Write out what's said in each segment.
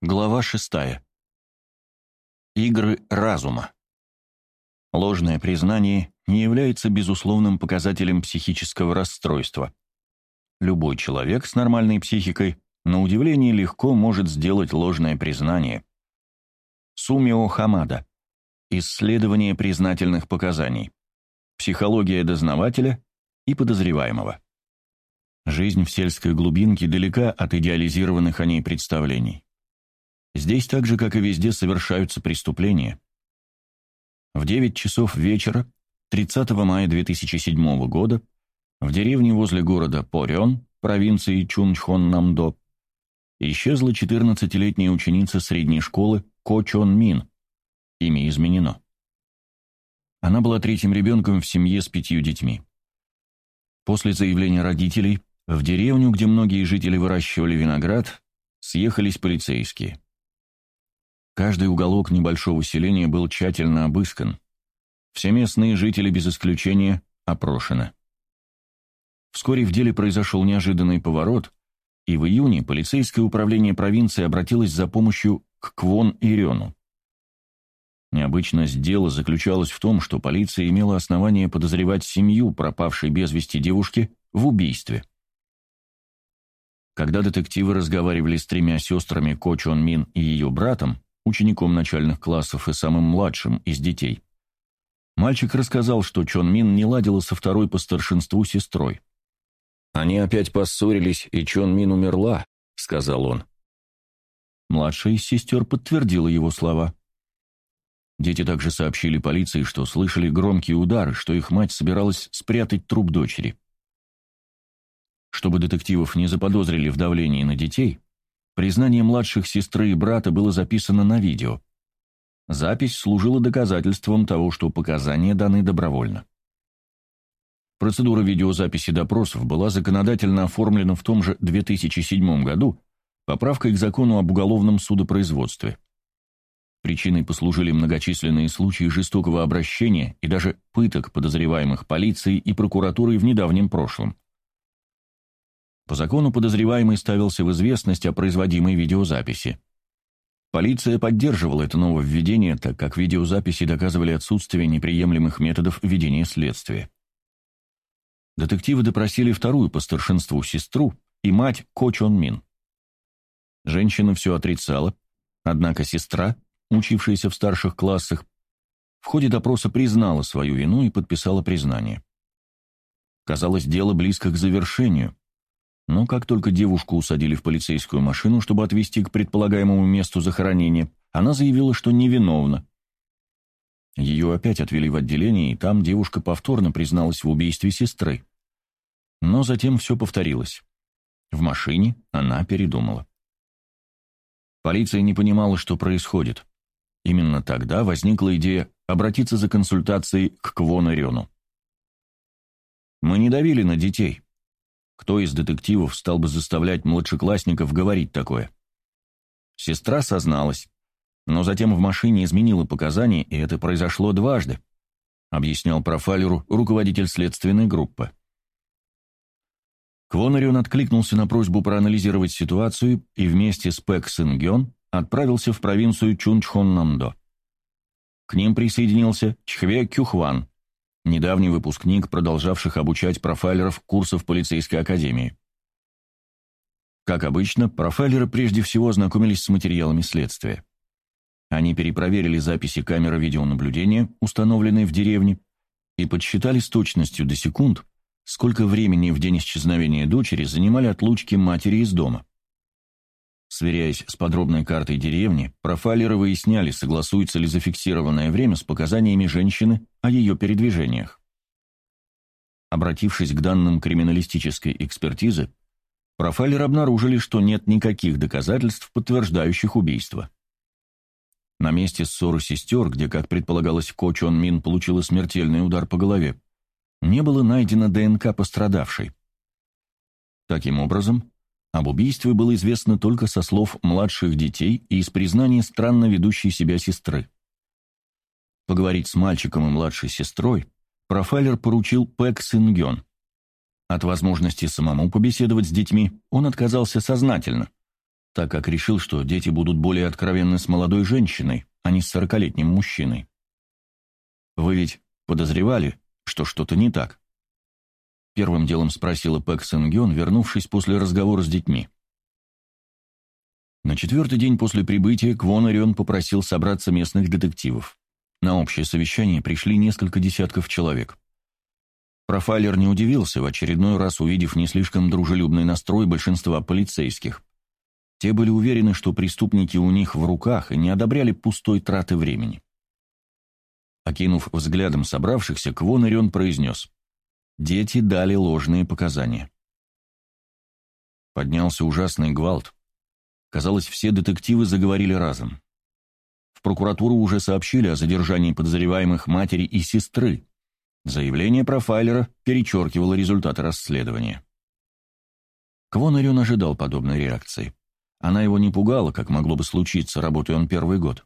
Глава шестая. Игры разума. Ложное признание не является безусловным показателем психического расстройства. Любой человек с нормальной психикой, на удивление, легко может сделать ложное признание. Сумио Хамада. Исследование признательных показаний. Психология дознавателя и подозреваемого. Жизнь в сельской глубинке далека от идеализированных о ней представлений. Здесь так же, как и везде, совершаются преступления. В 9 часов вечера 30 мая 2007 года в деревне возле города Порён, провинции Чунчхон-Намдо, исчезла 14-летняя ученица средней школы Ко Чон Мин. Имя изменено. Она была третьим ребенком в семье с пятью детьми. После заявления родителей в деревню, где многие жители выращивали виноград, съехались полицейские. Каждый уголок небольшого селения был тщательно обыскан. Все местные жители без исключения опрошены. Вскоре в деле произошел неожиданный поворот, и в июне полицейское управление провинции обратилось за помощью к Квон Ирену. Необычность дела заключалась в том, что полиция имела основание подозревать семью пропавшей без вести девушки в убийстве. Когда детективы разговаривали с тремя сестрами Ко Чон Мин и ее братом, учеником начальных классов и самым младшим из детей. Мальчик рассказал, что Чон Мин не ладила со второй по старшинству сестрой. «Они опять поссорились, и Чон Мин умерла», — сказал он. Младшая из сестер подтвердила его слова. Дети также сообщили полиции, что слышали громкие удары, что их мать собиралась спрятать труп дочери. Чтобы детективов не заподозрили в давлении на детей, Признание младших сестры и брата было записано на видео. Запись служила доказательством того, что показания даны добровольно. Процедура видеозаписи допросов была законодательно оформлена в том же 2007 году поправкой к закону об уголовном судопроизводстве. Причиной послужили многочисленные случаи жестокого обращения и даже пыток подозреваемых полицией и прокуратурой в недавнем прошлом. По закону подозреваемый ставился в известность о производимой видеозаписи. Полиция поддерживала это нововведение, так как видеозаписи доказывали отсутствие неприемлемых методов ведения следствия. Детективы допросили вторую по старшинству сестру и мать Ко Чон Мин. Женщина все отрицала, однако сестра, учившаяся в старших классах, в ходе допроса признала свою вину и подписала признание. Казалось, дело близко к завершению, но как только девушку усадили в полицейскую машину, чтобы отвезти к предполагаемому месту захоронения, она заявила, что невиновна. Ее опять отвели в отделение, и там девушка повторно призналась в убийстве сестры. Но затем все повторилось. В машине она передумала. Полиция не понимала, что происходит. Именно тогда возникла идея обратиться за консультацией к Квону Рену. «Мы не давили на детей», кто из детективов стал бы заставлять младшеклассников говорить такое? Сестра созналась, но затем в машине изменила показания, и это произошло дважды, объяснял профайлеру руководитель следственной группы. Квонарион откликнулся на просьбу проанализировать ситуацию и вместе с Пэк Сынгён отправился в провинцию Чунчхон-Намдо. К ним присоединился Чхве Кюхван, недавний выпускник, продолжавших обучать профайлеров курсов полицейской академии. Как обычно, профайлеры прежде всего ознакомились с материалами следствия. Они перепроверили записи камеры видеонаблюдения, установленные в деревне, и подсчитали с точностью до секунд, сколько времени в день исчезновения дочери занимали отлучки матери из дома. Сверяясь с подробной картой деревни, профайлеры выясняли, согласуется ли зафиксированное время с показаниями женщины о ее передвижениях. Обратившись к данным криминалистической экспертизы, профайлеры обнаружили, что нет никаких доказательств, подтверждающих убийство. На месте ссоры сестер, где, как предполагалось, Ко Чон Мин получила смертельный удар по голове, не было найдено ДНК пострадавшей. Таким образом, об убийстве было известно только со слов младших детей и из признания странно ведущей себя сестры. Поговорить с мальчиком и младшей сестрой профайлер поручил Пэк Сынгён. От возможности самому побеседовать с детьми он отказался сознательно, так как решил, что дети будут более откровенны с молодой женщиной, а не с сорокалетним мужчиной. Вы ведь подозревали, что что-то не так? Первым делом спросила Пэк Сэнгён, вернувшись после разговора с детьми. На четвертый день после прибытия Квон Орион попросил собраться местных детективов. На общее совещание пришли несколько десятков человек. Профайлер не удивился, в очередной раз увидев не слишком дружелюбный настрой большинства полицейских. Те были уверены, что преступники у них в руках и не одобряли пустой траты времени. Окинув взглядом собравшихся, Квон Ирион произнес. Дети дали ложные показания. Поднялся ужасный гвалт. Казалось, все детективы заговорили разом. В прокуратуру уже сообщили о задержании подозреваемых матери и сестры. Заявление профайлера перечеркивало результаты расследования. Квон Ирион ожидал подобной реакции. Она его не пугала, как могло бы случиться, работая он первый год.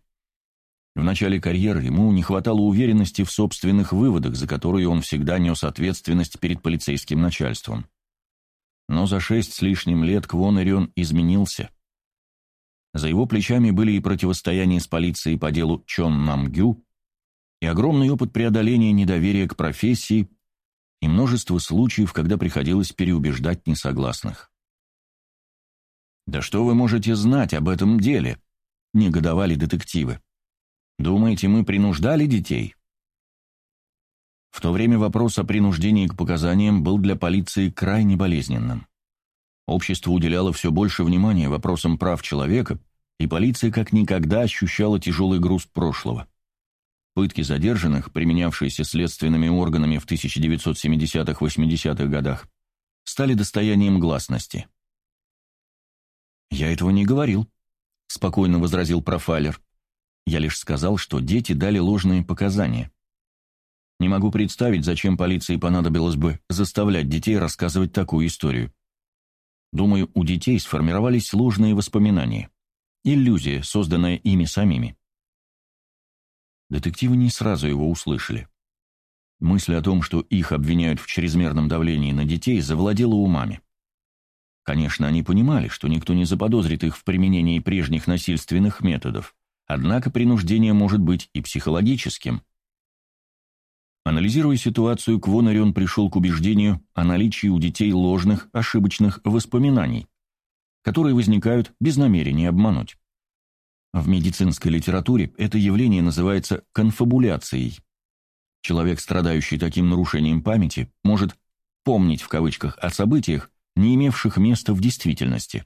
В начале карьеры ему не хватало уверенности в собственных выводах, за которые он всегда нес ответственность перед полицейским начальством. Но за шесть с лишним лет Квон Ирион изменился. За его плечами были и противостояние с полицией по делу Чон Намгю, и огромный опыт преодоления недоверия к профессии, и множество случаев, когда приходилось переубеждать несогласных. «Да что вы можете знать об этом деле?» — негодовали детективы. «Думаете, мы принуждали детей?» В то время вопрос о принуждении к показаниям был для полиции крайне болезненным. Общество уделяло все больше внимания вопросам прав человека, и полиция как никогда ощущала тяжелый груз прошлого. Пытки задержанных, применявшиеся следственными органами в 1970-80-х годах, стали достоянием гласности. «Я этого не говорил», — спокойно возразил профайлер. «Я лишь сказал, что дети дали ложные показания. Не могу представить, зачем полиции понадобилось бы заставлять детей рассказывать такую историю. Думаю, у детей сформировались сложные воспоминания. Иллюзия, созданная ими самими». Детективы не сразу его услышали. Мысль о том, что их обвиняют в чрезмерном давлении на детей, завладела умами. Конечно, они понимали, что никто не заподозрит их в применении прежних насильственных методов, однако принуждение может быть и психологическим. Анализируя ситуацию, Квонарион пришел к убеждению о наличии у детей ложных, ошибочных воспоминаний, которые возникают без намерения обмануть. В медицинской литературе это явление называется конфабуляцией. Человек, страдающий таким нарушением памяти, может «помнить» в кавычках о событиях, не имевших места в действительности.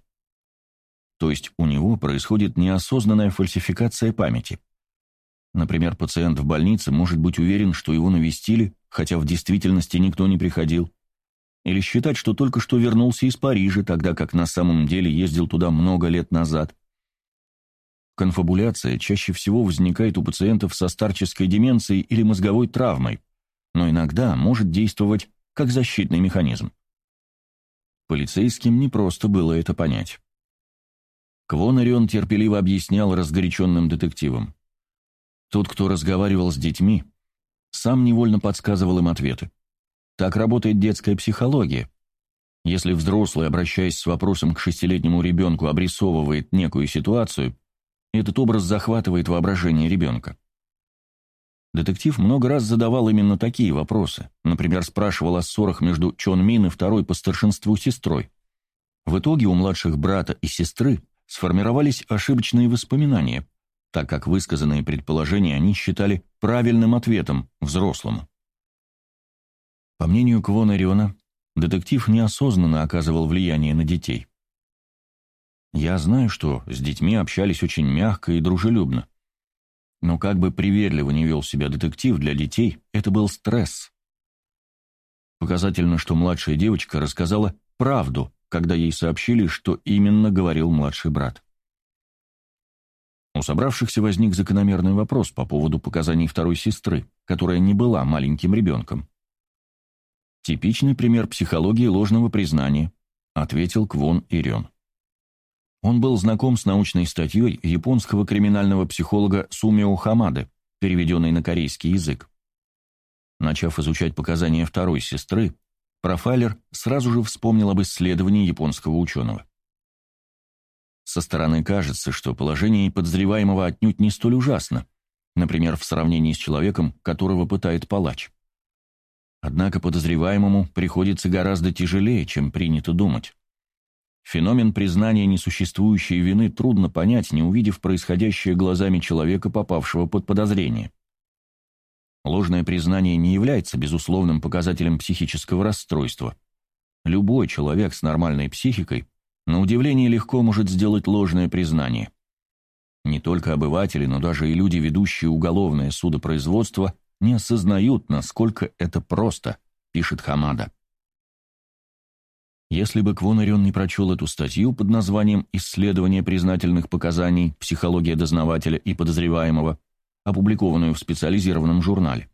То есть у него происходит неосознанная фальсификация памяти. Например, пациент в больнице может быть уверен, что его навестили, хотя в действительности никто не приходил, или считать, что только что вернулся из Парижа, тогда как на самом деле ездил туда много лет назад. Конфабуляция чаще всего возникает у пациентов со старческой деменцией или мозговой травмой, но иногда может действовать как защитный механизм. Полицейским непросто было это понять. Квонарион терпеливо объяснял разгоряченным детективам. Тот, кто разговаривал с детьми, сам невольно подсказывал им ответы. Так работает детская психология. Если взрослый, обращаясь с вопросом к шестилетнему ребенку, обрисовывает некую ситуацию, этот образ захватывает воображение ребенка. Детектив много раз задавал именно такие вопросы. Например, спрашивал о ссорах между Чон Мин и второй по старшинству сестрой. В итоге у младших брата и сестры сформировались ошибочные воспоминания, так как высказанные предположения они считали правильным ответом взрослому. По мнению Квона Риона, детектив неосознанно оказывал влияние на детей. Я знаю, что с детьми общались очень мягко и дружелюбно. Но как бы привередливо не вел себя детектив для детей, это был стресс. Показательно, что младшая девочка рассказала правду, когда ей сообщили, что именно говорил младший брат. У собравшихся возник закономерный вопрос по поводу показаний второй сестры, которая не была маленьким ребенком. «Типичный пример психологии ложного признания», — ответил Квон Ирен. Он был знаком с научной статьей японского криминального психолога Сумио Хамады, переведенной на корейский язык. Начав изучать показания второй сестры, профайлер сразу же вспомнил об исследовании японского ученого. Со стороны кажется, что положение подозреваемого отнюдь не столь ужасно, например, в сравнении с человеком, которого пытает палач. Однако подозреваемому приходится гораздо тяжелее, чем принято думать. Феномен признания несуществующей вины трудно понять, не увидев происходящее глазами человека, попавшего под подозрение. Ложное признание не является безусловным показателем психического расстройства. Любой человек с нормальной психикой, на удивление, легко может сделать ложное признание. Не только обыватели, но даже и люди, ведущие уголовное судопроизводство, не осознают, насколько это просто, пишет Хамада. Если бы Квонарен не прочел эту статью под названием «Исследование признательных показаний. Психология дознавателя и подозреваемого», опубликованную в специализированном журнале,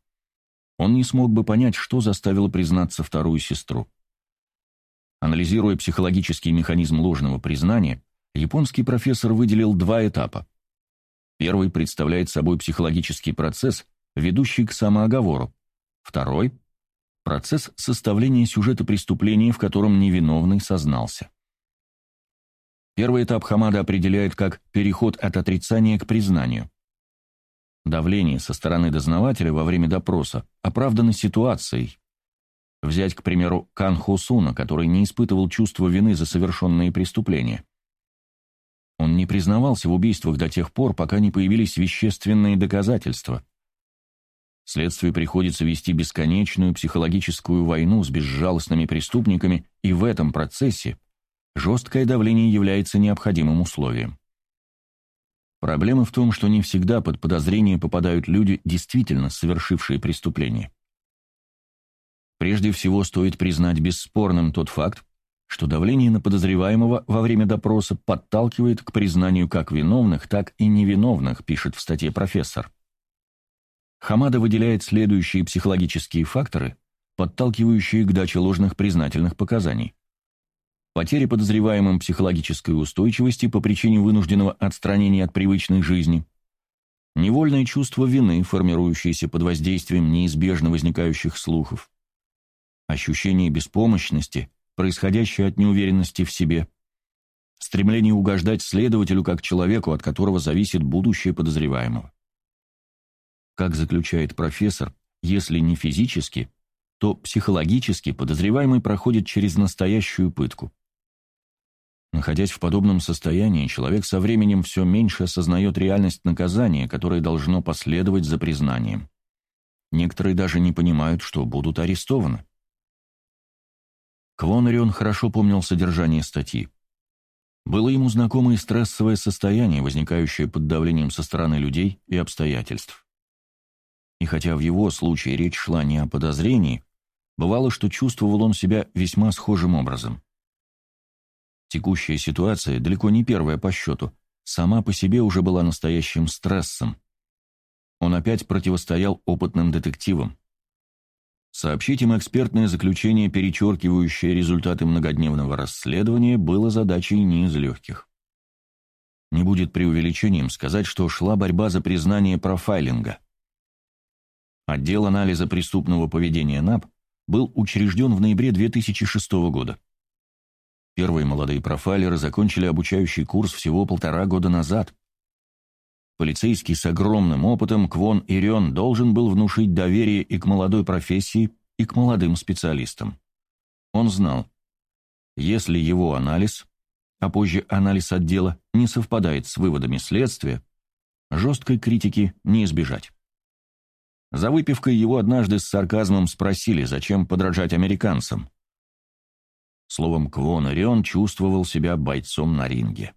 он не смог бы понять, что заставило признаться вторую сестру. Анализируя психологический механизм ложного признания, японский профессор выделил два этапа. Первый представляет собой психологический процесс, ведущий к самооговору. Второй – процесс составления сюжета преступления, в котором невиновный сознался. Первый этап Хамада определяет как переход от отрицания к признанию. Давление со стороны дознавателя во время допроса оправдано ситуацией. Взять, к примеру, Кан Хусуна, который не испытывал чувства вины за совершенные преступления. Он не признавался в убийствах до тех пор, пока не появились вещественные доказательства. Следствию приходится вести бесконечную психологическую войну с безжалостными преступниками, и в этом процессе жесткое давление является необходимым условием. Проблема в том, что не всегда под подозрение попадают люди, действительно совершившие преступление. Прежде всего стоит признать бесспорным тот факт, что давление на подозреваемого во время допроса подталкивает к признанию как виновных, так и невиновных, пишет в статье профессор. Хамада выделяет следующие психологические факторы, подталкивающие к даче ложных признательных показаний. Потеря подозреваемым психологической устойчивости по причине вынужденного отстранения от привычной жизни, невольное чувство вины, формирующееся под воздействием неизбежно возникающих слухов, ощущение беспомощности, происходящее от неуверенности в себе, стремление угождать следователю как человеку, от которого зависит будущее подозреваемого. Как заключает профессор, если не физически, то психологически подозреваемый проходит через настоящую пытку. Находясь в подобном состоянии, человек со временем все меньше осознает реальность наказания, которое должно последовать за признанием. Некоторые даже не понимают, что будут арестованы. Квонарион хорошо помнил содержание статьи. Было ему знакомо и стрессовое состояние, возникающее под давлением со стороны людей и обстоятельств. И хотя в его случае речь шла не о подозрении, бывало, что чувствовал он себя весьма схожим образом. Текущая ситуация, далеко не первая по счету, сама по себе уже была настоящим стрессом. Он опять противостоял опытным детективам. Сообщить им экспертное заключение, перечеркивающее результаты многодневного расследования, было задачей не из легких. Не будет преувеличением сказать, что шла борьба за признание профайлинга. Отдел анализа преступного поведения НАП был учрежден в ноябре 2006 года. Первые молодые профайлеры закончили обучающий курс всего полтора года назад. Полицейский с огромным опытом Квон Ирион должен был внушить доверие и к молодой профессии, и к молодым специалистам. Он знал, если его анализ, а позже анализ отдела, не совпадает с выводами следствия, жесткой критики не избежать. За выпивкой его однажды с сарказмом спросили, зачем подражать американцам. Словом, Квон Орион чувствовал себя бойцом на ринге.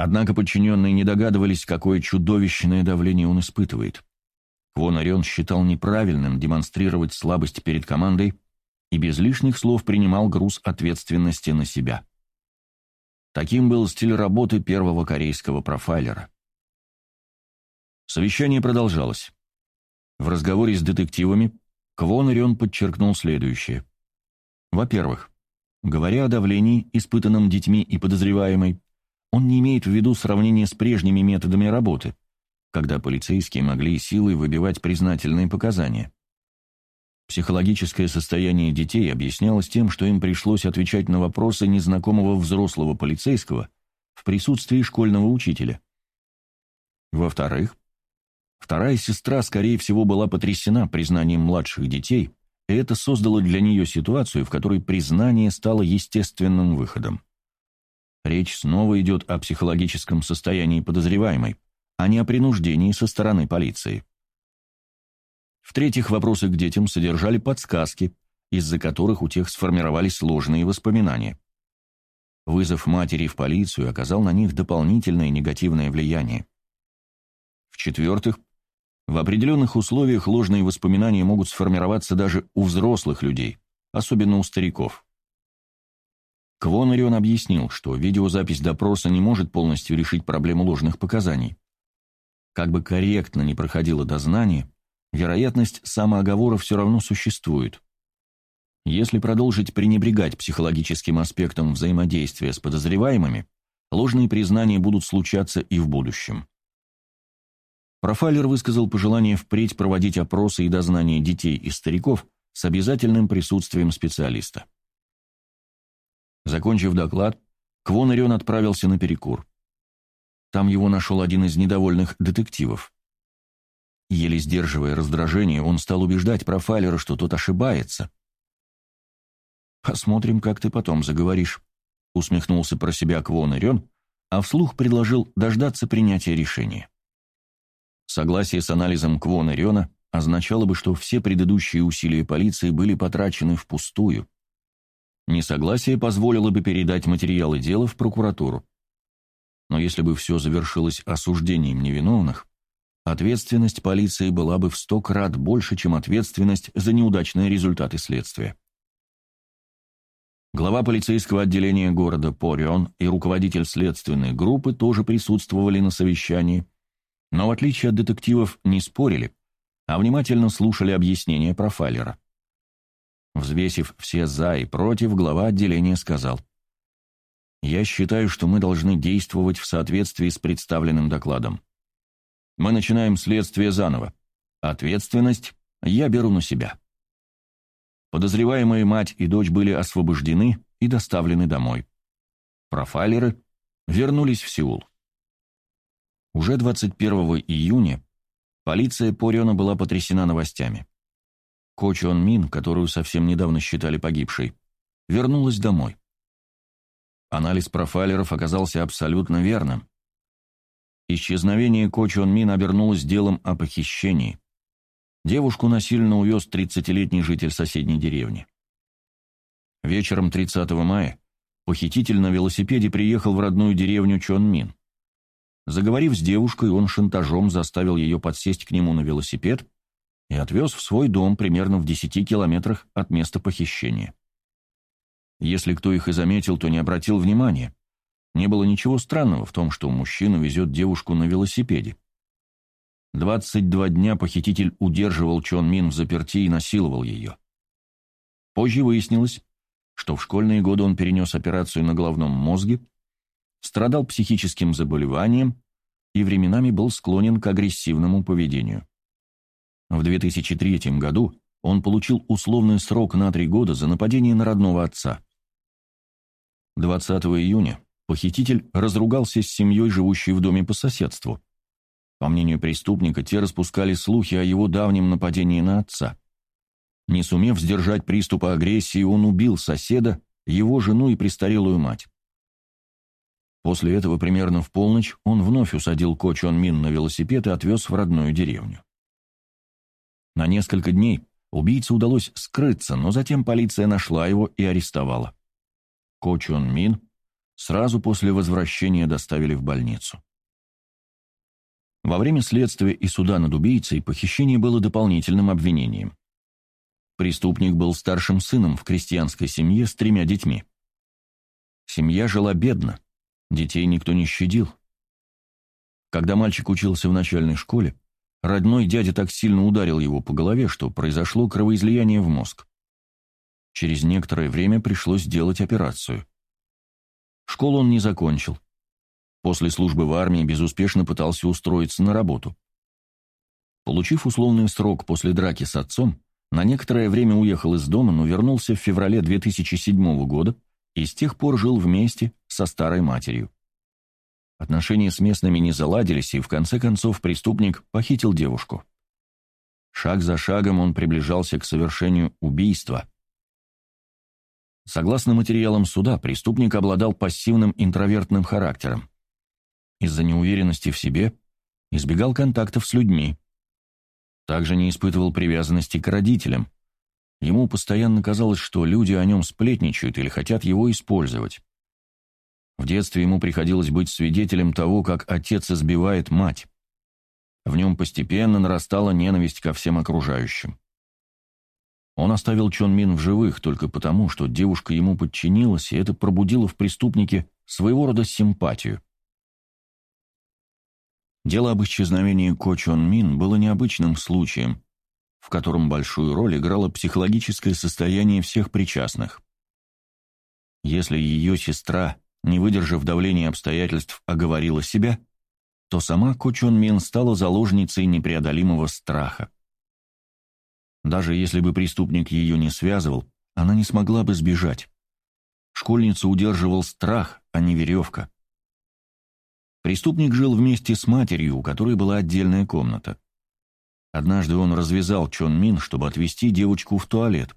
Однако подчиненные не догадывались, какое чудовищное давление он испытывает. Квон Орион считал неправильным демонстрировать слабость перед командой и без лишних слов принимал груз ответственности на себя. Таким был стиль работы первого корейского профайлера. Совещание продолжалось. В разговоре с детективами Квон Орион подчеркнул следующее. Во-первых, говоря о давлении, испытанном детьми и подозреваемой, он не имеет в виду сравнение с прежними методами работы, когда полицейские могли силой выбивать признательные показания. Психологическое состояние детей объяснялось тем, что им пришлось отвечать на вопросы незнакомого взрослого полицейского в присутствии школьного учителя. Во-вторых, вторая сестра, скорее всего, была потрясена признанием младших детей, и это создало для нее ситуацию, в которой признание стало естественным выходом. Речь снова идет о психологическом состоянии подозреваемой, а не о принуждении со стороны полиции. В-третьих, вопросы к детям содержали подсказки, из-за которых у тех сформировались сложные воспоминания. Вызов матери в полицию оказал на них дополнительное негативное влияние. В-четвертых, в определенных условиях ложные воспоминания могут сформироваться даже у взрослых людей, особенно у стариков. Квонарион объяснил, что видеозапись допроса не может полностью решить проблему ложных показаний. Как бы корректно ни проходило дознание, вероятность самооговора все равно существует. Если продолжить пренебрегать психологическим аспектом взаимодействия с подозреваемыми, ложные признания будут случаться и в будущем. Профайлер высказал пожелание впредь проводить опросы и дознания детей и стариков с обязательным присутствием специалиста. Закончив доклад, Квон отправился на перекур. Там его нашел один из недовольных детективов. Еле сдерживая раздражение, он стал убеждать профайлера, что тот ошибается. «Посмотрим, как ты потом заговоришь», — усмехнулся про себя Квон а вслух предложил дождаться принятия решения. Согласие с анализом Квон Ирена означало бы, что все предыдущие усилия полиции были потрачены впустую. Несогласие позволило бы передать материалы дела в прокуратуру. Но если бы все завершилось осуждением невиновных, ответственность полиции была бы в сто крат больше, чем ответственность за неудачные результаты следствия. Глава полицейского отделения города Порион и руководитель следственной группы тоже присутствовали на совещании, но в отличие от детективов не спорили, а внимательно слушали объяснения профайлера. Взвесив все «за» и «против», глава отделения сказал, «Я считаю, что мы должны действовать в соответствии с представленным докладом. Мы начинаем следствие заново. Ответственность я беру на себя. Подозреваемые мать и дочь были освобождены и доставлены домой. Профайлеры вернулись в Сеул. Уже 21 июня полиция Порена была потрясена новостями. Ко Чон Мин, которую совсем недавно считали погибшей, вернулась домой. Анализ профайлеров оказался абсолютно верным. Исчезновение Ко Чон Мин обернулось делом о похищении. Девушку насильно увез 30-летний житель соседней деревни. Вечером 30 мая похититель на велосипеде приехал в родную деревню Чон Мин. Заговорив с девушкой, он шантажом заставил ее подсесть к нему на велосипед и отвез в свой дом примерно в 10 километрах от места похищения. Если кто их и заметил, то не обратил внимания. Не было ничего странного в том, что мужчина везет девушку на велосипеде. 22 дня похититель удерживал Чон Мин в заперти и насиловал ее. Позже выяснилось, что в школьные годы он перенес операцию на головном мозге, страдал психическим заболеванием и временами был склонен к агрессивному поведению. В 2003 году он получил условный срок на три года за нападение на родного отца. 20 июня Похититель разругался с семьей, живущей в доме по соседству. По мнению преступника, те распускали слухи о его давнем нападении на отца. Не сумев сдержать приступа агрессии, он убил соседа, его жену и престарелую мать. После этого примерно в полночь он вновь усадил Ко Чон Мин на велосипед и отвез в родную деревню. На несколько дней убийце удалось скрыться, но затем полиция нашла его и арестовала. Ко Чон Мин сразу после возвращения доставили в больницу. Во время следствия и суда над убийцей похищение было дополнительным обвинением. Преступник был старшим сыном в крестьянской семье с тремя детьми. Семья жила бедно, детей никто не щадил. Когда мальчик учился в начальной школе, родной дядя так сильно ударил его по голове, что произошло кровоизлияние в мозг. Через некоторое время пришлось делать операцию. Школу он не закончил. После службы в армии безуспешно пытался устроиться на работу. Получив условный срок после драки с отцом, На некоторое время уехал из дома, но вернулся в феврале 2007 года и с тех пор жил вместе со старой матерью. Отношения с местными не заладились, и в конце концов преступник похитил девушку. Шаг за шагом он приближался к совершению убийства. Согласно материалам суда, преступник обладал пассивным интровертным характером. Из-за неуверенности в себе избегал контактов с людьми. Также не испытывал привязанности к родителям. Ему постоянно казалось, что люди о нем сплетничают или хотят его использовать. В детстве ему приходилось быть свидетелем того, как отец избивает мать. В нем постепенно нарастала ненависть ко всем окружающим. Он оставил Чон Мин в живых только потому, что девушка ему подчинилась, и это пробудило в преступнике своего рода симпатию. Дело об исчезновении Ко Чон Мин было необычным случаем, в котором большую роль играло психологическое состояние всех причастных. Если ее сестра, не выдержав давления обстоятельств, оговорила себя, то сама Ко Чон Мин стала заложницей непреодолимого страха. Даже если бы преступник ее не связывал, она не смогла бы сбежать. Школьницу удерживал страх, а не веревка. Преступник жил вместе с матерью, у которой была отдельная комната. Однажды он развязал Чон Мин, чтобы отвезти девочку в туалет,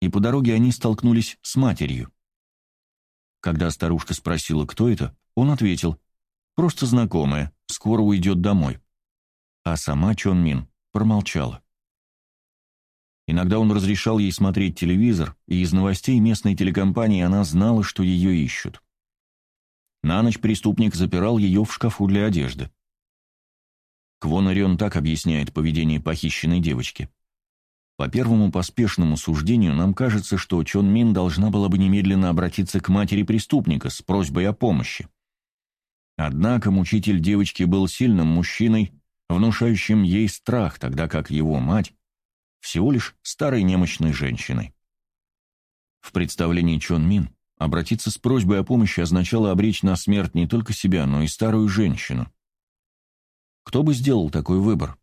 и по дороге они столкнулись с матерью. Когда старушка спросила, кто это, он ответил, «Просто знакомая, скоро уйдет домой». А сама Чон Мин промолчала. Иногда он разрешал ей смотреть телевизор, и из новостей местной телекомпании она знала, что ее ищут. На ночь преступник запирал ее в шкафу для одежды. Квон Орион так объясняет поведение похищенной девочки. По первому поспешному суждению нам кажется, что Чон Мин должна была бы немедленно обратиться к матери преступника с просьбой о помощи. Однако мучитель девочки был сильным мужчиной, внушающим ей страх, тогда как его мать всего лишь старой немощной женщиной. В представлении Чон Мин Обратиться с просьбой о помощи означало обречь на смерть не только себя, но и старую женщину. Кто бы сделал такой выбор?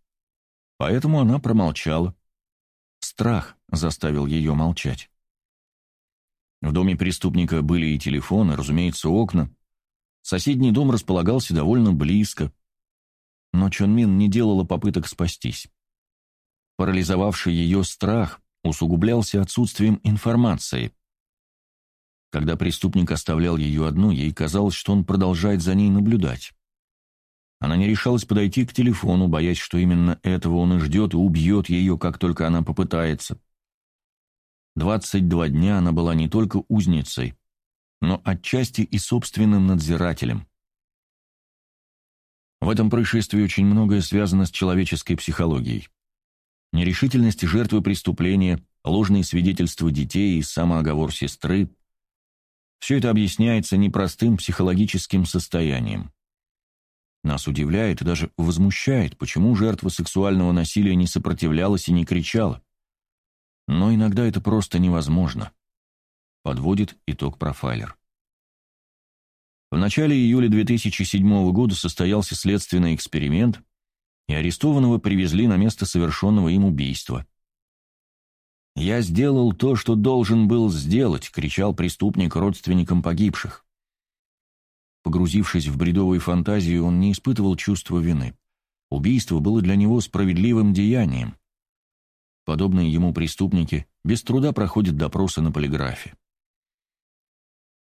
Поэтому она промолчала. Страх заставил ее молчать. В доме преступника были и телефоны, разумеется, окна. Соседний дом располагался довольно близко. Но Чон Мин не делала попыток спастись. Парализовавший ее страх усугублялся отсутствием информации. Когда преступник оставлял ее одну, ей казалось, что он продолжает за ней наблюдать. Она не решалась подойти к телефону, боясь, что именно этого он и ждет, и убьет ее, как только она попытается. Двадцать два дня она была не только узницей, но отчасти и собственным надзирателем. В этом происшествии очень многое связано с человеческой психологией. Нерешительность жертвы преступления, ложные свидетельства детей и самооговор сестры, все это объясняется непростым психологическим состоянием. Нас удивляет и даже возмущает, почему жертва сексуального насилия не сопротивлялась и не кричала. Но иногда это просто невозможно. Подводит итог профайлер. В начале июля 2007 года состоялся следственный эксперимент, и арестованного привезли на место совершенного им убийства. «Я сделал то, что должен был сделать», — кричал преступник родственникам погибших. Погрузившись в бредовые фантазии, он не испытывал чувства вины. Убийство было для него справедливым деянием. Подобные ему преступники без труда проходят допросы на полиграфе.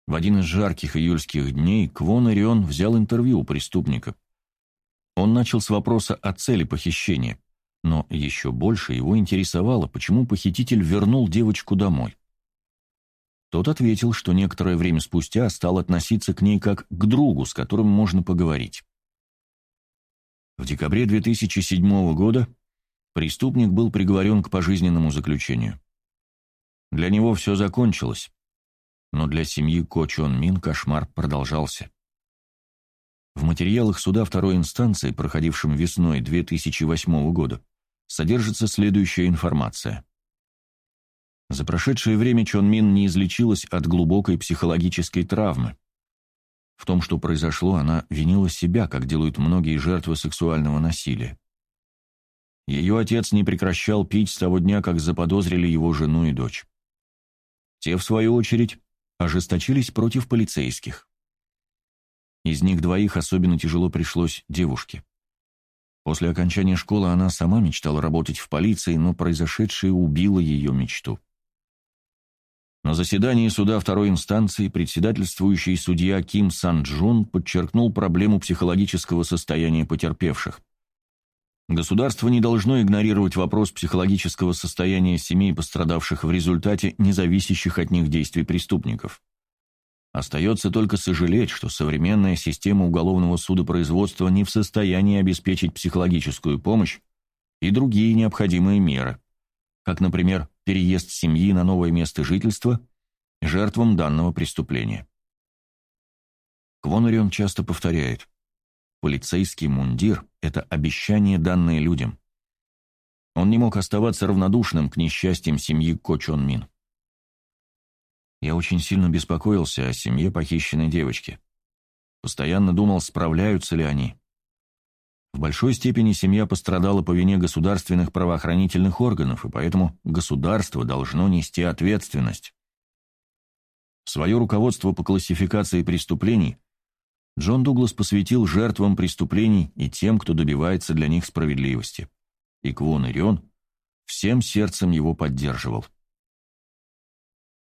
В один из жарких июльских дней Квон Орион взял интервью у преступника. Он начал с вопроса о цели похищения. Но еще больше его интересовало, почему похититель вернул девочку домой. Тот ответил, что некоторое время спустя стал относиться к ней как к другу, с которым можно поговорить. В декабре 2007 года преступник был приговорен к пожизненному заключению. Для него все закончилось, но для семьи Ко Чон Мин кошмар продолжался. В материалах суда второй инстанции, проходившем весной 2008 года, содержится следующая информация. За прошедшее время Чон Мин не излечилась от глубокой психологической травмы. В том, что произошло, она винила себя, как делают многие жертвы сексуального насилия. Ее отец не прекращал пить с того дня, как заподозрили его жену и дочь. Те, в свою очередь, ожесточились против полицейских. Из них двоих особенно тяжело пришлось девушке. После окончания школы она сама мечтала работать в полиции, но произошедшее убило ее мечту. На заседании суда второй инстанции председательствующий судья Ким Сан-Джун подчеркнул проблему психологического состояния потерпевших. Государство не должно игнорировать вопрос психологического состояния семей пострадавших в результате независящих от них действий преступников. Остается только сожалеть, что современная система уголовного судопроизводства не в состоянии обеспечить психологическую помощь и другие необходимые меры, как, например, переезд семьи на новое место жительства жертвам данного преступления. Квонарион часто повторяет, полицейский мундир – это обещание, данное людям. Он не мог оставаться равнодушным к несчастьям семьи Ко Чон Мин. Я очень сильно беспокоился о семье похищенной девочки. Постоянно думал, справляются ли они. В большой степени семья пострадала по вине государственных правоохранительных органов, и поэтому государство должно нести ответственность. Свое руководство по классификации преступлений Джон Дуглас посвятил жертвам преступлений и тем, кто добивается для них справедливости. И Квон Ирион всем сердцем его поддерживал.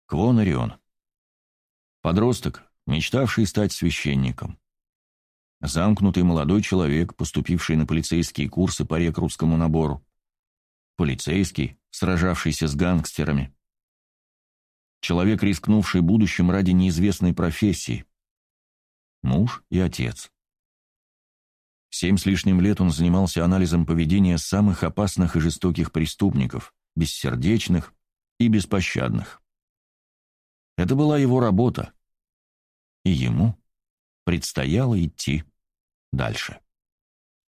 Квон Ирион. Подросток, мечтавший стать священником. Замкнутый молодой человек, поступивший на полицейские курсы по рекрутскому набору. Полицейский, сражавшийся с гангстерами. Человек, рискнувший будущим ради неизвестной профессии. Муж и отец. Семь с лишним лет он занимался анализом поведения самых опасных и жестоких преступников, бессердечных и беспощадных. Это была его работа. И ему предстояло идти дальше.